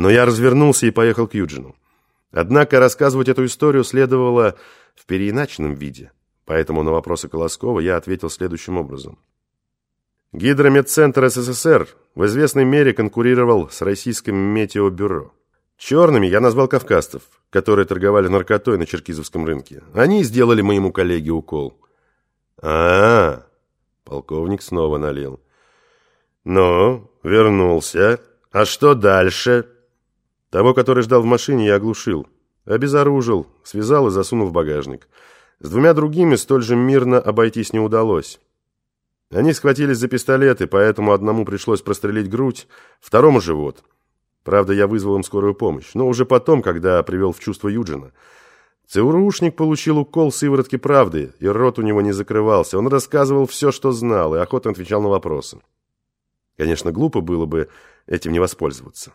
Но я развернулся и поехал к Юджину. Однако рассказывать эту историю следовало в переиначенном виде, поэтому на вопросы Колоскова я ответил следующим образом. Гидромедцентр СССР в известной мере конкурировал с российским метеобюро. Черными я назвал кавказцев, которые торговали наркотой на Черкизовском рынке. Они сделали моему коллеге укол. а, -а, -а Полковник снова налил. «Ну, вернулся. А что дальше?» Того, который ждал в машине, я оглушил. Обезоружил, связал и засунул в багажник. С двумя другими столь же мирно обойтись не удалось. Они схватились за пистолеты, поэтому одному пришлось прострелить грудь, второму — живот. Правда, я вызвал им скорую помощь, но уже потом, когда привел в чувство Юджина. ЦРУшник получил укол сыворотки правды, и рот у него не закрывался. Он рассказывал все, что знал, и охотно отвечал на вопросы. Конечно, глупо было бы этим не воспользоваться.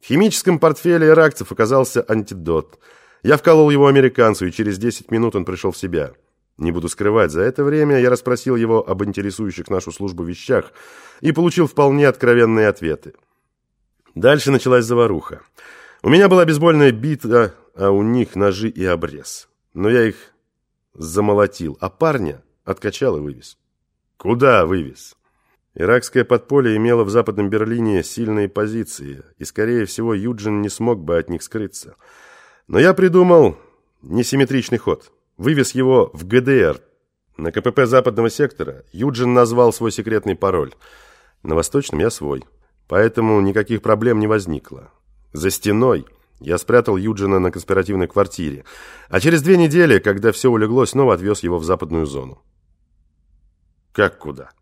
В химическом портфеле иракцев оказался антидот. Я вколол его американцу, и через 10 минут он пришел в себя. Не буду скрывать, за это время я расспросил его об интересующих нашу службу вещах и получил вполне откровенные ответы. Дальше началась заваруха. У меня была бейсбольная бита, а у них ножи и обрез. Но я их замолотил, а парня откачал и вывез. Куда вывез? Иракское подполье имело в Западном Берлине сильные позиции, и, скорее всего, Юджин не смог бы от них скрыться. Но я придумал несимметричный ход. Вывез его в ГДР. На КПП западного сектора Юджин назвал свой секретный пароль. На восточном я свой. Поэтому никаких проблем не возникло. За стеной я спрятал Юджина на конспиративной квартире, а через две недели, когда все улеглось, снова отвез его в западную зону. Как куда?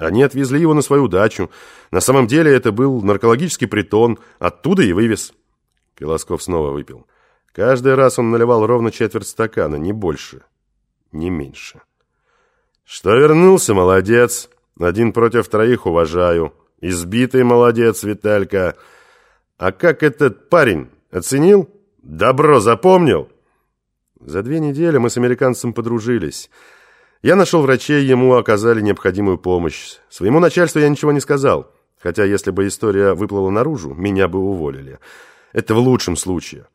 Они отвезли его на свою дачу. На самом деле это был наркологический притон. Оттуда и вывез. Колосков снова выпил. Каждый раз он наливал ровно четверть стакана, не больше, не меньше. Что вернулся, молодец. Один против троих уважаю. Избитый молодец, Виталька. А как этот парень? Оценил? Добро запомнил? За две недели мы с американцем подружились. Я нашел врачей, ему оказали необходимую помощь. Своему начальству я ничего не сказал, хотя если бы история выплыла наружу, меня бы уволили. Это в лучшем случае.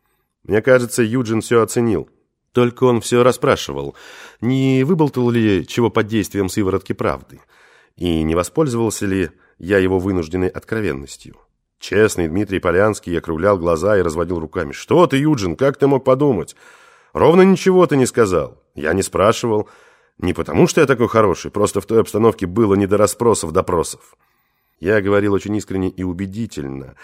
Мне кажется, Юджин все оценил. Только он все расспрашивал, не выболтал ли чего под действием сыворотки правды, и не воспользовался ли я его вынужденной откровенностью. Честный Дмитрий Полянский округлял глаза и разводил руками. «Что ты, Юджин, как ты мог подумать? Ровно ничего ты не сказал. Я не спрашивал». Не потому, что я такой хороший, просто в той обстановке было не до расспросов, допросов. Я говорил очень искренне и убедительно.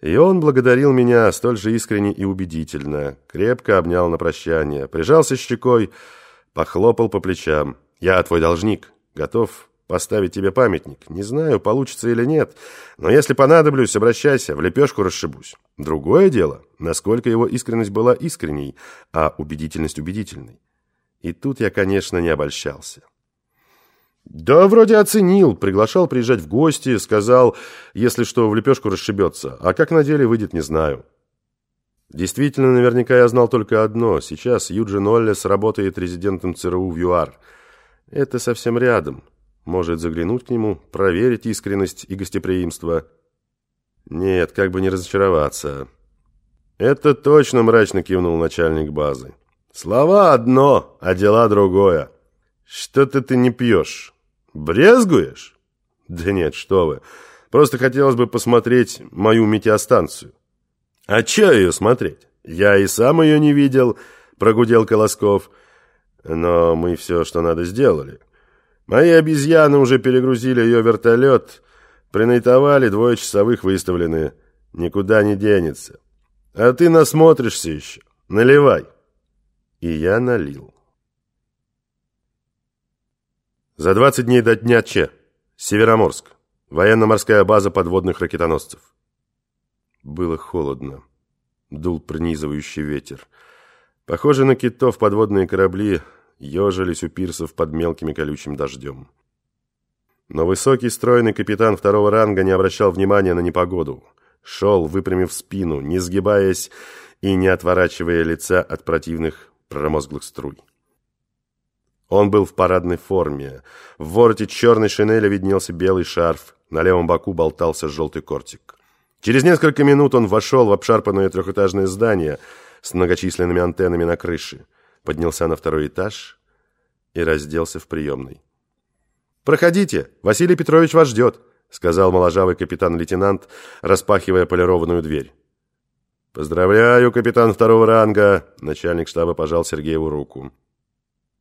И он благодарил меня столь же искренне и убедительно. Крепко обнял на прощание, прижался щекой, похлопал по плечам. «Я твой должник, готов поставить тебе памятник. Не знаю, получится или нет, но если понадоблюсь, обращайся, в лепешку расшибусь. Другое дело, насколько его искренность была искренней, а убедительность убедительной. И тут я, конечно, не обольщался. Да, вроде оценил, приглашал приезжать в гости, сказал, если что, в лепешку расшибется, а как на деле выйдет, не знаю. Действительно, наверняка я знал только одно. Сейчас Юджин Оллес работает резидентом ЦРУ в ЮАР. Это совсем рядом. Может заглянуть к нему, проверить искренность и гостеприимство. Нет, как бы не разочароваться. Это точно мрачно кивнул начальник базы. Слова одно, а дела другое. Что-то ты не пьешь. Брезгуешь? Да нет, что вы. Просто хотелось бы посмотреть мою метеостанцию. А че ее смотреть? Я и сам ее не видел, прогудел Колосков. Но мы все, что надо, сделали. Мои обезьяны уже перегрузили ее вертолет, принайтовали, двое часовых выставлены. Никуда не денется. А ты насмотришься еще. Наливай. И я налил. За 20 дней до дня Че. Североморск. Военно-морская база подводных ракетоносцев. Было холодно. Дул пронизывающий ветер. Похоже на китов, подводные корабли ежились у пирсов под мелким колючим дождем. Но высокий стройный капитан второго ранга не обращал внимания на непогоду. Шел, выпрямив спину, не сгибаясь и не отворачивая лица от противных промозглых струй. Он был в парадной форме. В вороте черной шинели виднелся белый шарф, на левом боку болтался желтый кортик. Через несколько минут он вошел в обшарпанное трехэтажное здание с многочисленными антеннами на крыше, поднялся на второй этаж и разделся в приемной. «Проходите, Василий Петрович вас ждет», сказал моложавый капитан-лейтенант, распахивая полированную дверь. «Поздравляю, капитан второго ранга!» Начальник штаба пожал Сергееву руку.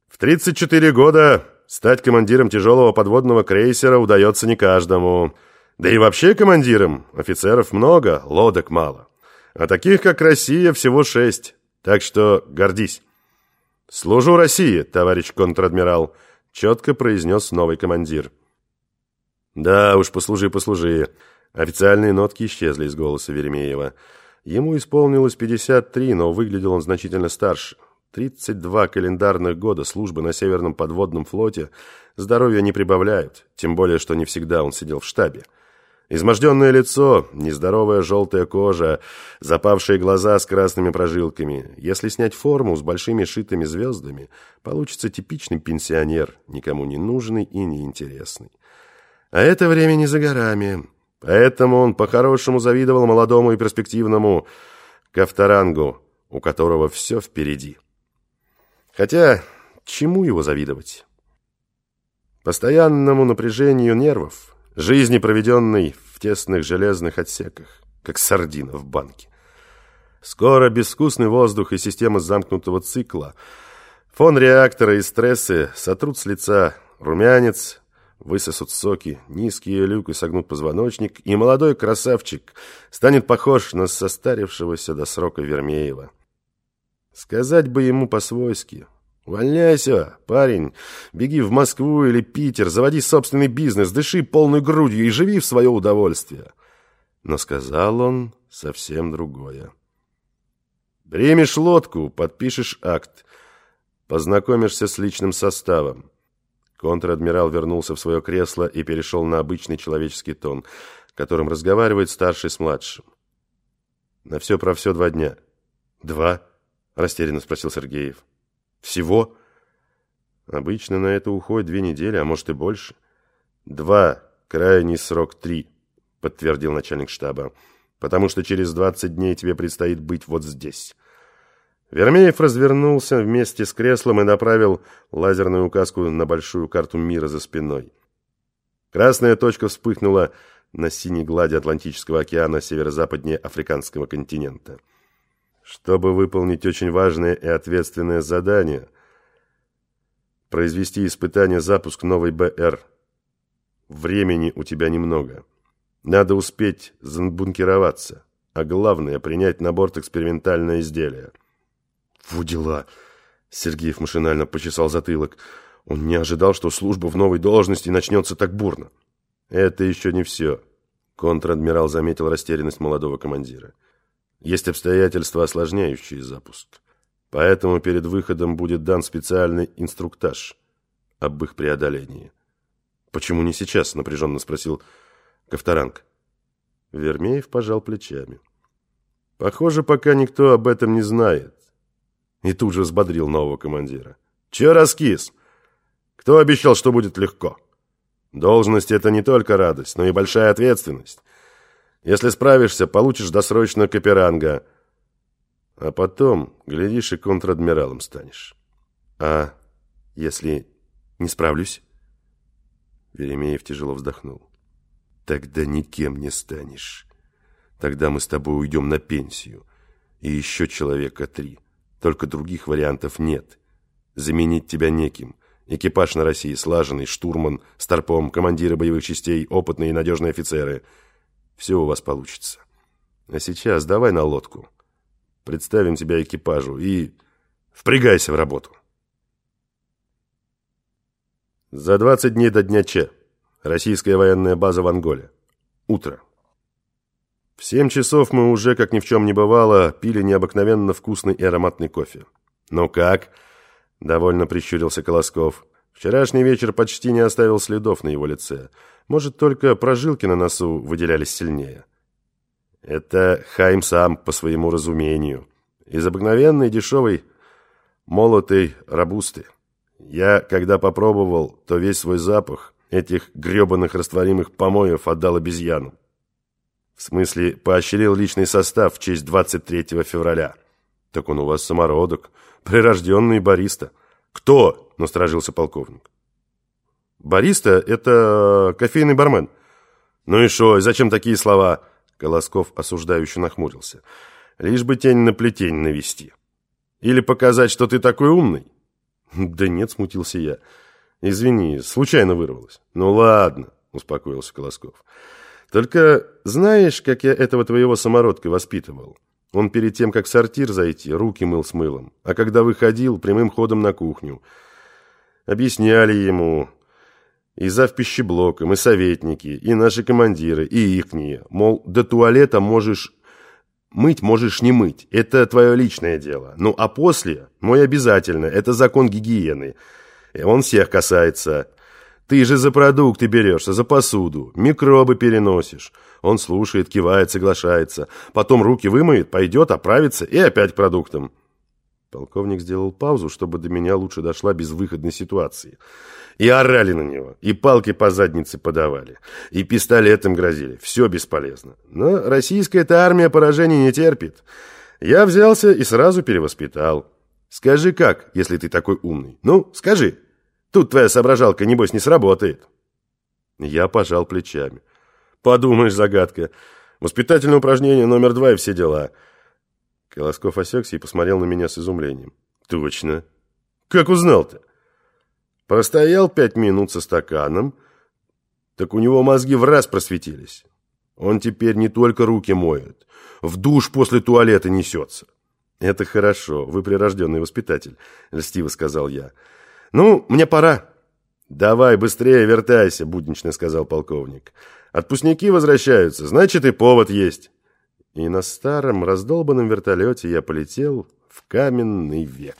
«В 34 года стать командиром тяжелого подводного крейсера удается не каждому. Да и вообще командиром офицеров много, лодок мало. А таких, как Россия, всего шесть. Так что гордись». «Служу России, товарищ контр-адмирал», — четко произнес новый командир. «Да уж, послужи, послужи». Официальные нотки исчезли из голоса Веремеева. Ему исполнилось 53, но выглядел он значительно старше. 32 календарных года службы на Северном подводном флоте здоровья не прибавляют, тем более, что не всегда он сидел в штабе. Изможденное лицо, нездоровая желтая кожа, запавшие глаза с красными прожилками. Если снять форму с большими шитыми звездами, получится типичный пенсионер, никому не нужный и неинтересный. А это время не за горами. Поэтому он по-хорошему завидовал молодому и перспективному Кавторангу, у которого все впереди. Хотя, чему его завидовать? Постоянному напряжению нервов, жизни, проведенной в тесных железных отсеках, как сардина в банке. Скоро безвкусный воздух и система замкнутого цикла, фон реактора и стрессы сотрут с лица румянец, высосут соки, низкие люки согнут позвоночник, и молодой красавчик станет похож на состарившегося до срока Вермеева. Сказать бы ему по-свойски. «Увольняйся, парень, беги в Москву или Питер, заводи собственный бизнес, дыши полной грудью и живи в свое удовольствие». Но сказал он совсем другое. «Примешь лодку, подпишешь акт, познакомишься с личным составом. Контр-адмирал вернулся в свое кресло и перешел на обычный человеческий тон, которым разговаривает старший с младшим. «На все про все два дня». «Два?» – растерянно спросил Сергеев. «Всего?» «Обычно на это уходит две недели, а может и больше». «Два, крайний срок три», – подтвердил начальник штаба, «потому что через двадцать дней тебе предстоит быть вот здесь». Вермеев развернулся вместе с креслом и направил лазерную указку на большую карту мира за спиной. Красная точка вспыхнула на синей глади Атлантического океана северо-западнее африканского континента. Чтобы выполнить очень важное и ответственное задание – произвести испытание запуск новой БР. Времени у тебя немного. Надо успеть забункироваться, а главное – принять на борт экспериментальное изделие – «Во дела!» Сергеев машинально почесал затылок. Он не ожидал, что служба в новой должности начнется так бурно. «Это еще не все», — контр-адмирал заметил растерянность молодого командира. «Есть обстоятельства, осложняющие запуск. Поэтому перед выходом будет дан специальный инструктаж об их преодолении». «Почему не сейчас?» — напряженно спросил Ковторанг. Вермеев пожал плечами. «Похоже, пока никто об этом не знает. И тут же взбодрил нового командира. «Че раскис? Кто обещал, что будет легко? Должность — это не только радость, но и большая ответственность. Если справишься, получишь досрочно каперанга. А потом, глядишь, и контр-адмиралом станешь. А если не справлюсь?» Веремеев тяжело вздохнул. «Тогда никем не станешь. Тогда мы с тобой уйдем на пенсию. И еще человека три». Только других вариантов нет. Заменить тебя неким. Экипаж на России слаженный, штурман, старпом, командиры боевых частей, опытные и надежные офицеры. Все у вас получится. А сейчас давай на лодку. Представим тебя экипажу и впрягайся в работу. За 20 дней до дня Че. Российская военная база в Анголе. Утро. В семь часов мы уже, как ни в чем не бывало, пили необыкновенно вкусный и ароматный кофе. «Ну как?» – довольно прищурился Колосков. Вчерашний вечер почти не оставил следов на его лице. Может, только прожилки на носу выделялись сильнее. Это Хайм сам по своему разумению. Из обыкновенной дешевой молотой рабусты. Я, когда попробовал, то весь свой запах этих гребаных растворимых помоев отдал обезьяну. В смысле, поощрил личный состав в честь 23 февраля. Так он у вас самородок, прирожденный бариста. Кто? Насторожился полковник. Бариста – это кофейный бармен. Ну и что, зачем такие слова? Колосков осуждающе нахмурился. Лишь бы тень на плетень навести. Или показать, что ты такой умный? Да нет, смутился я. Извини, случайно вырвалось. Ну ладно, успокоился Колосков. Только знаешь, как я этого твоего самородка воспитывал? Он перед тем, как в сортир зайти, руки мыл с мылом, а когда выходил, прямым ходом на кухню. Объясняли ему, и зав пищеблоком, и советники, и наши командиры, и ихние, мол, до туалета можешь мыть, можешь не мыть, это твое личное дело. Ну а после, мой обязательно, это закон гигиены. Он всех касается. Ты же за продукты берешься, за посуду, микробы переносишь. Он слушает, кивает, соглашается. Потом руки вымоет, пойдет, оправится и опять продуктам. Полковник сделал паузу, чтобы до меня лучше дошла безвыходной ситуации. И орали на него, и палки по заднице подавали, и пистолетом грозили. Все бесполезно. Но российская-то армия поражений не терпит. Я взялся и сразу перевоспитал. Скажи как, если ты такой умный? Ну, скажи. Тут твоя соображалка, небось, не сработает. Я пожал плечами. Подумаешь, загадка. Воспитательное упражнение номер два и все дела. Колосков осекся и посмотрел на меня с изумлением. Точно. Как узнал-то? Простоял пять минут со стаканом, так у него мозги в раз просветились. Он теперь не только руки моет, в душ после туалета несется. «Это хорошо, вы прирожденный воспитатель», — льстиво сказал я. «Ну, мне пора». «Давай, быстрее вертайся», — буднично сказал полковник. «Отпускники возвращаются, значит, и повод есть». И на старом раздолбанном вертолете я полетел в каменный век.